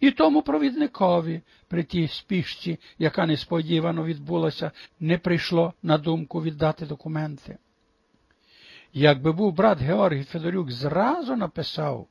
І тому провідникові при тій спішці, яка несподівано відбулася, не прийшло на думку віддати документи. Якби був брат Георгій Федорюк зразу написав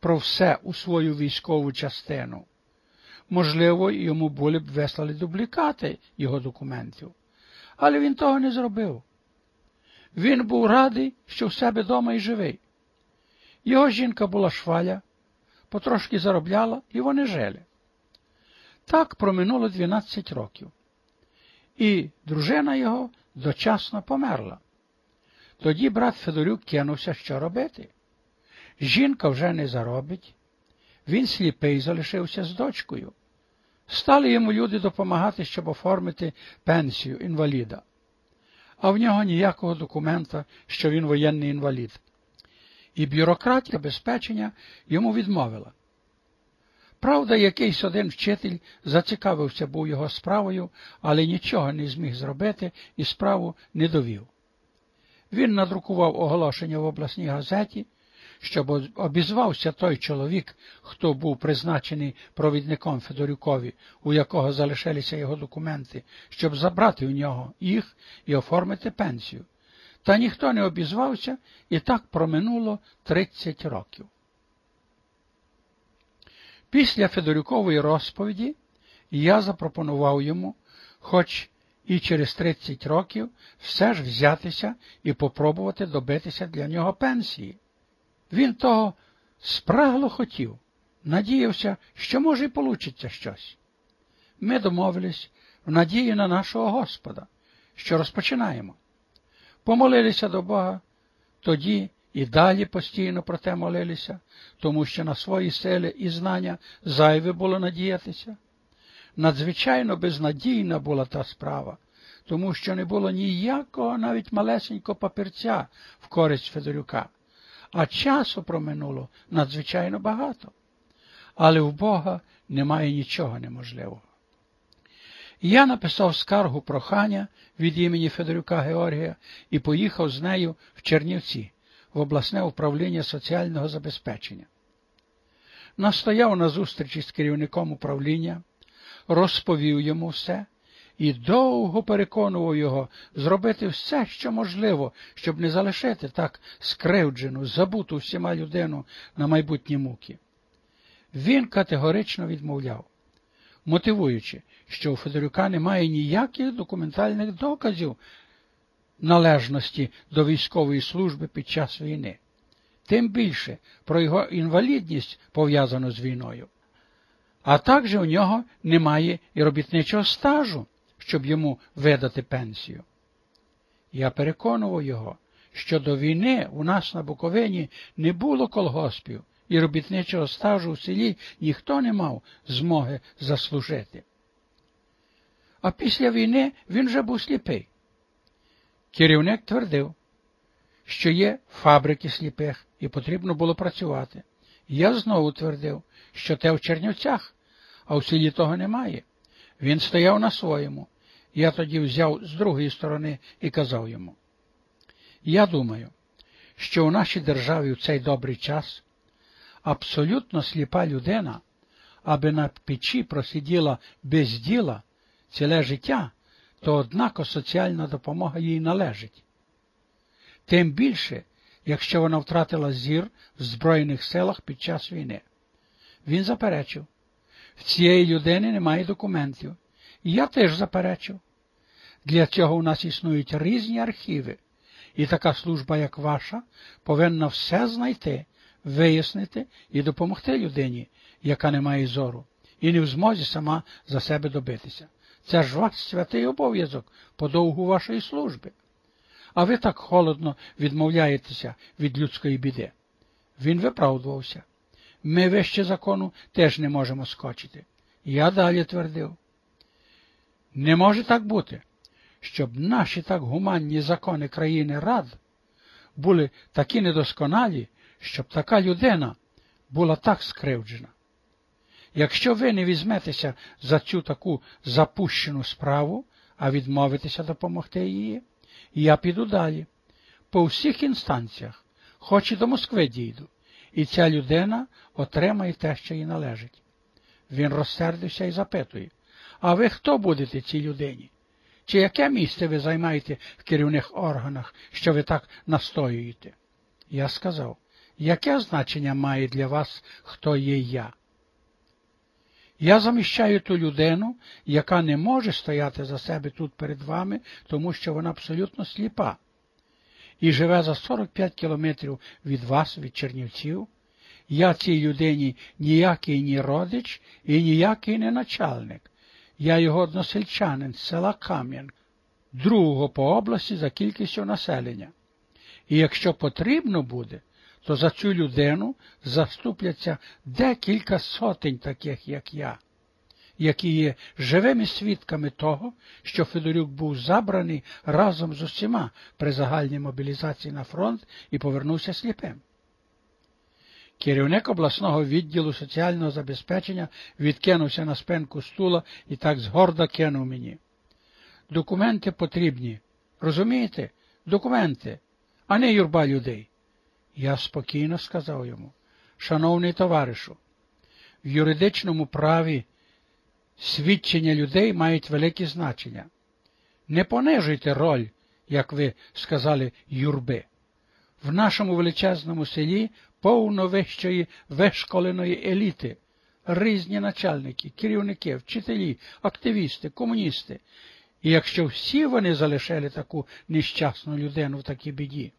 про все у свою військову частину, можливо, йому були б вислали дублікати його документів. Але він того не зробив. Він був радий, що в себе дома і живий. Його жінка була шваля, потрошки заробляла, і вони жили. Так проминуло 12 років. І дружина його дочасно померла. Тоді брат Федорюк кинувся, що робити. Жінка вже не заробить, він сліпий залишився з дочкою. Стали йому люди допомагати, щоб оформити пенсію інваліда, а в нього ніякого документа, що він воєнний інвалід. І бюрократія безпечення йому відмовила. Правда, якийсь один вчитель зацікавився був його справою, але нічого не зміг зробити і справу не довів. Він надрукував оголошення в обласній газеті, щоб обізвався той чоловік, хто був призначений провідником Федорюкові, у якого залишилися його документи, щоб забрати у нього їх і оформити пенсію. Та ніхто не обізвався, і так проминуло 30 років. Після Федорюкової розповіді я запропонував йому, хоч і через 30 років, все ж взятися і попробувати добитися для нього пенсії. Він того спрагло хотів, надіявся, що може й получиться щось. Ми домовились в надії на нашого Господа, що розпочинаємо. Помолилися до Бога, тоді і далі постійно про те молилися, тому що на свої сили і знання зайве було надіятися. Надзвичайно безнадійна була та справа, тому що не було ніякого навіть малесенького папірця в користь Федорюка, а часу проминуло надзвичайно багато. Але в Бога немає нічого неможливого. Я написав скаргу прохання від імені Федорюка Георгія і поїхав з нею в Чернівці, в обласне управління соціального забезпечення. Настояв на зустрічі з керівником управління, розповів йому все і довго переконував його зробити все, що можливо, щоб не залишити так скривджену, забуту всіма людину на майбутні муки. Він категорично відмовляв, мотивуючи, що у Федорюка немає ніяких документальних доказів належності до військової служби під час війни, тим більше про його інвалідність пов'язану з війною. А також у нього немає і робітничого стажу, щоб йому видати пенсію. Я переконував його, що до війни у нас на Буковині не було колгоспів, і робітничого стажу в селі ніхто не мав змоги заслужити. А після війни він вже був сліпий. Керівник твердив, що є фабрики сліпих і потрібно було працювати. Я знову твердив, що те в Чернівцях, а в селі того немає. Він стояв на своєму. Я тоді взяв з другої сторони і казав йому. Я думаю, що у нашій державі в цей добрий час абсолютно сліпа людина, аби на печі просиділа без діла ціле життя, то однако соціальна допомога їй належить. Тим більше, якщо вона втратила зір в Збройних силах під час війни. Він заперечив, в цієї людини немає документів. І я теж заперечив. Для цього у нас існують різні архіви, і така служба, як ваша, повинна все знайти, вияснити і допомогти людині, яка не має зору, і не в змозі сама за себе добитися. Це ж ваш святий обов'язок по довгу вашої служби. А ви так холодно відмовляєтеся від людської біди. Він виправдувався. Ми вище закону теж не можемо скочити. Я далі твердив. Не може так бути, щоб наші так гуманні закони країни рад були такі недосконалі, щоб така людина була так скривджена. Якщо ви не візьметеся за цю таку запущену справу, а відмовитеся допомогти її, я піду далі, по всіх інстанціях, хоч і до Москви дійду, і ця людина отримає те, що їй належить. Він розсердився і запитує, а ви хто будете цій людині? Чи яке місце ви займаєте в керівних органах, що ви так настоюєте? Я сказав, яке значення має для вас, хто є я? Я заміщаю ту людину, яка не може стояти за себе тут перед вами, тому що вона абсолютно сліпа, і живе за 45 кілометрів від вас, від Чернівців. Я цій людині ніякий ні родич і ніякий не начальник. Я його односельчанин з села Кам'ян, другого по області за кількістю населення. І якщо потрібно буде, то за цю людину заступляться декілька сотень таких, як я, які є живими свідками того, що Федорюк був забраний разом з усіма при загальній мобілізації на фронт і повернувся сліпим. Керівник обласного відділу соціального забезпечення відкинувся на спинку стула і так згорда кинув мені. Документи потрібні. Розумієте? Документи, а не юрба людей. Я спокійно сказав йому, шановний товаришу, в юридичному праві свідчення людей мають велике значення. Не понижуйте роль, як ви сказали, юрби. В нашому величезному селі повно вищої вишколеної еліти, різні начальники, керівники, вчителі, активісти, комуністи. І якщо всі вони залишили таку нещасну людину в такій біді,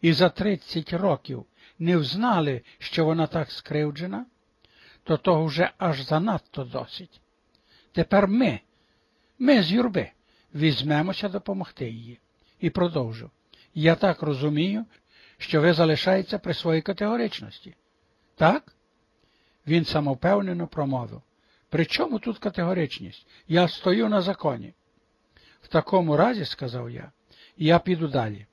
і за 30 років не взнали, що вона так скривджена, то того вже аж занадто досить. Тепер ми, ми з юрби, візьмемося допомогти їй. І продовжу. Я так розумію, що ви залишаєтеся при своїй категоричності. Так? Він самовпевнено промовив. При чому тут категоричність? Я стою на законі. В такому разі, сказав я, я піду далі.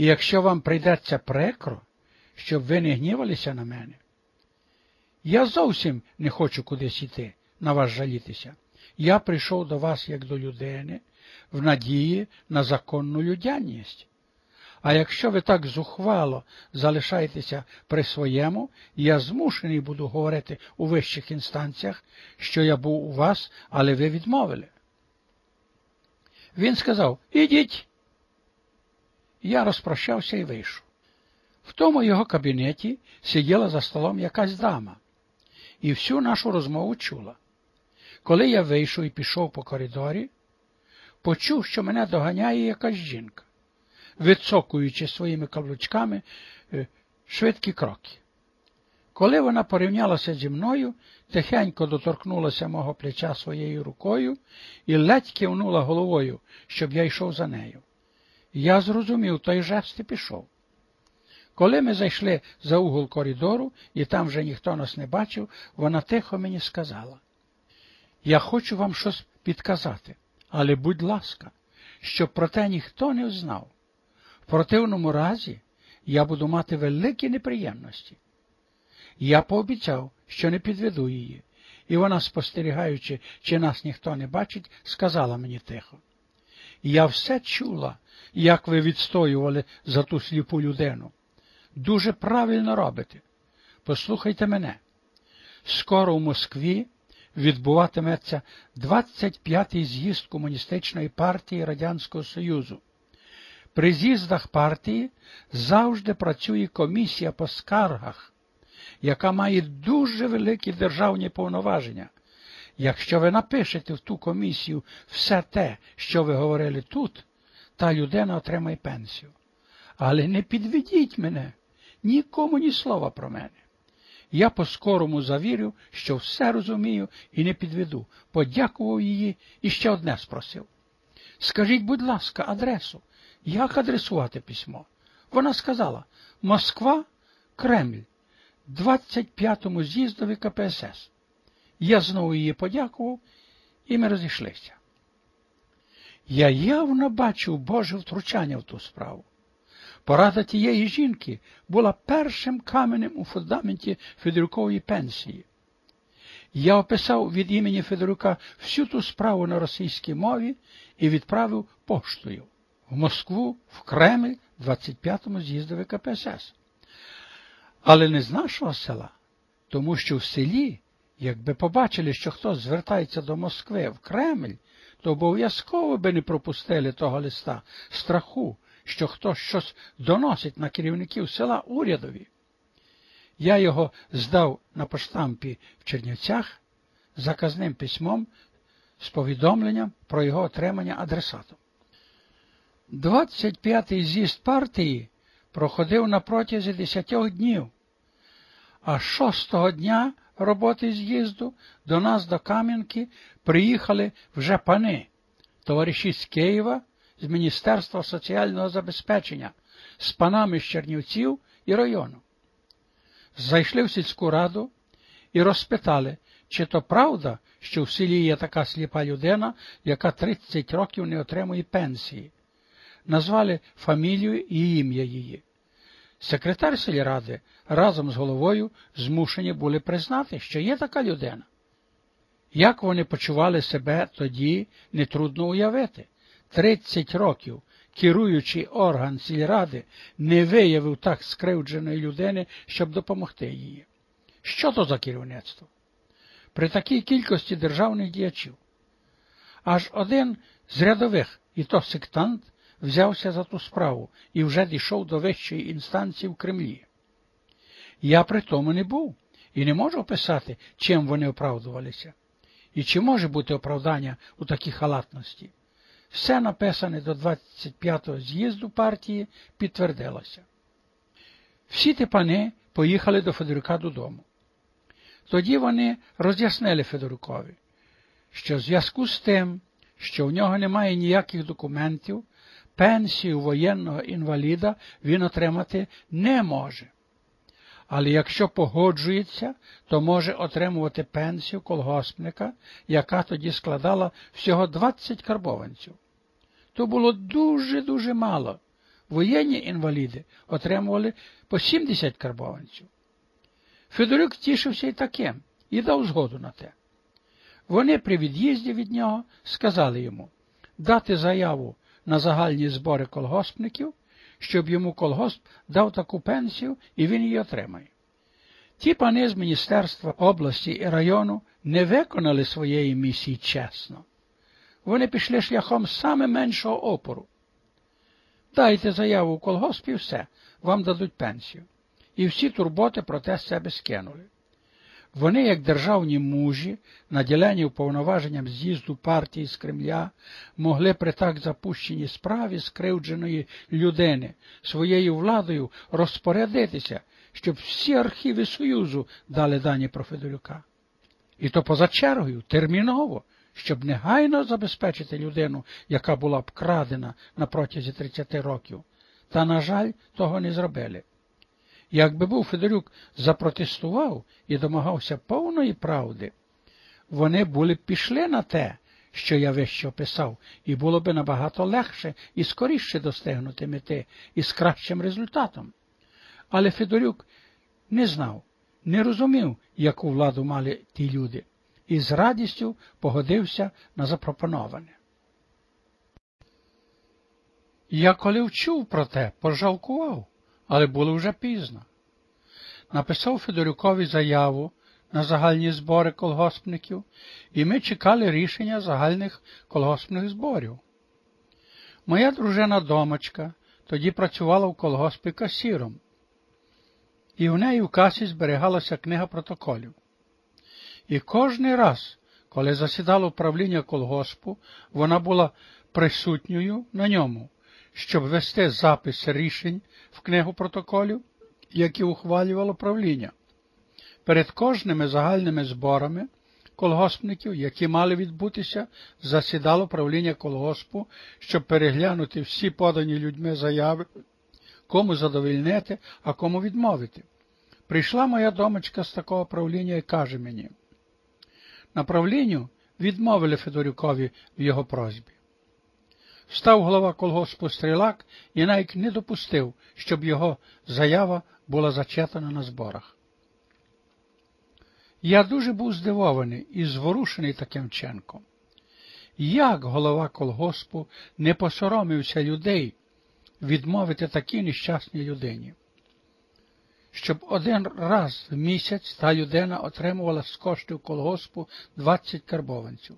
І якщо вам прийдеться прикро, щоб ви не гнівалися на мене, я зовсім не хочу кудись іти, на вас жалітися. Я прийшов до вас як до людини в надії на законну людяність. А якщо ви так зухвало залишаєтеся при своєму, я змушений буду говорити у вищих інстанціях, що я був у вас, але ви відмовили. Він сказав Ідіть. Я розпрощався і вийшов. В тому його кабінеті сиділа за столом якась дама, і всю нашу розмову чула. Коли я вийшов і пішов по коридорі, почув, що мене доганяє якась жінка відсокуючи своїми каблучками е, швидкі кроки. Коли вона порівнялася зі мною, тихенько доторкнулася мого плеча своєю рукою і ледь кивнула головою, щоб я йшов за нею. Я зрозумів той жест і пішов. Коли ми зайшли за угол коридору, і там вже ніхто нас не бачив, вона тихо мені сказала: Я хочу вам щось підказати, але будь ласка, щоб про те ніхто не знав. В противному разі я буду мати великі неприємності. Я пообіцяв, що не підведу її, і вона, спостерігаючи, чи нас ніхто не бачить, сказала мені тихо. Я все чула, як ви відстоювали за ту сліпу людину. Дуже правильно робите. Послухайте мене. Скоро в Москві відбуватиметься 25-й з'їзд Комуністичної партії Радянського Союзу. При з'їздах партії завжди працює комісія по скаргах, яка має дуже великі державні повноваження. Якщо ви напишете в ту комісію все те, що ви говорили тут, та людина отримає пенсію. Але не підведіть мене, нікому ні слова про мене. Я по-скорому завірю, що все розумію і не підведу, подякував її і ще одне спросив. Скажіть, будь ласка, адресу. Як адресувати письмо? Вона сказала Москва, Кремль, 25-му з'їздові КПСС. Я знову її подякував, і ми розійшлися. Я явно бачив Боже втручання в ту справу. Порада тієї жінки була першим каменем у фундаменті Федорукової пенсії. Я описав від імені Федорука всю ту справу на російській мові і відправив поштою в Москву, в Кремль 25-му з'їздові КПСС. Але не з нашого села, тому що в селі Якби побачили, що хтось звертається до Москви в Кремль, то обов'язково би не пропустили того листа страху, що хтось щось доносить на керівників села урядові. Я його здав на поштампі в Чернівцях заказним письмом з повідомленням про його отримання адресатом. 25-й з'їзд партії проходив на протязі 10 днів, а шостого дня роботи з'їзду до нас до Кам'янки приїхали вже пани, товариші з Києва, з Міністерства соціального забезпечення, з панами з Чернівців і району. Зайшли в сільську раду і розпитали, чи то правда, що в селі є така сліпа людина, яка 30 років не отримує пенсії. Назвали фамілію і ім'я її. Секретар сільради разом з головою змушені були признати, що є така людина. Як вони почували себе тоді, нетрудно уявити. 30 років керуючий орган сільради не виявив так скривдженої людини, щоб допомогти їй. Що то за керівництво? При такій кількості державних діячів. Аж один з рядових, і то сектант, взявся за ту справу і вже дійшов до вищої інстанції в Кремлі. Я при тому не був і не можу описати, чим вони оправдувалися, і чи може бути оправдання у такій халатності. Все написане до 25-го з'їзду партії підтвердилося. Всі ті пани поїхали до Федорука додому. Тоді вони роз'яснили Федорукові, що в зв'язку з тим, що в нього немає ніяких документів, пенсію воєнного інваліда він отримати не може. Але якщо погоджується, то може отримувати пенсію колгоспника, яка тоді складала всього 20 карбованців. То було дуже-дуже мало. Воєнні інваліди отримували по 70 карбованців. Федорук тішився і таким і дав згоду на те. Вони при від'їзді від нього сказали йому дати заяву на загальні збори колгоспників, щоб йому колгосп дав таку пенсію і він її отримає. Ті пани з Міністерства області і району не виконали своєї місії чесно. Вони пішли шляхом саме меншого опору. Дайте заяву в колгосп і все, вам дадуть пенсію. І всі турботи про те себе скинули. Вони, як державні мужі, наділені уповноваженням з'їзду партії з Кремля, могли при так запущеній справі скривдженої людини своєю владою розпорядитися, щоб всі архіви Союзу дали дані про Федорюка. І то поза чергою, терміново, щоб негайно забезпечити людину, яка була б крадена на протязі 30 років. Та, на жаль, того не зробили. Якби був Федорюк запротестував і домагався повної правди, вони були б пішли на те, що я вище описав, і було б набагато легше і скоріше достигнути мети із кращим результатом. Але Федорюк не знав, не розумів, яку владу мали ті люди, і з радістю погодився на запропоноване. Я коли вчув про те, пожалкував але було вже пізно. Написав Федорюкові заяву на загальні збори колгоспників, і ми чекали рішення загальних колгоспних зборів. Моя дружина домочка тоді працювала в колгоспі касіром, і в неї в касі зберігалася книга протоколів. І кожний раз, коли засідало управління колгоспу, вона була присутньою на ньому щоб вести запис рішень в книгу протоколів, які ухвалювало правління. Перед кожними загальними зборами колгоспників, які мали відбутися, засідало правління колгоспу, щоб переглянути всі подані людьми заяви, кому задовільнити, а кому відмовити. Прийшла моя домочка з такого правління і каже мені, на правлінню відмовили Федорюкові в його просьбі. Став голова колгоспу стрілак і навіть не допустив, щоб його заява була зачитана на зборах. Я дуже був здивований і зворушений таким чинком. Як голова колгоспу не посоромився людей відмовити такій нещасній людині? щоб один раз в місяць та людина отримувала з коштів колгоспу 20 карбованців.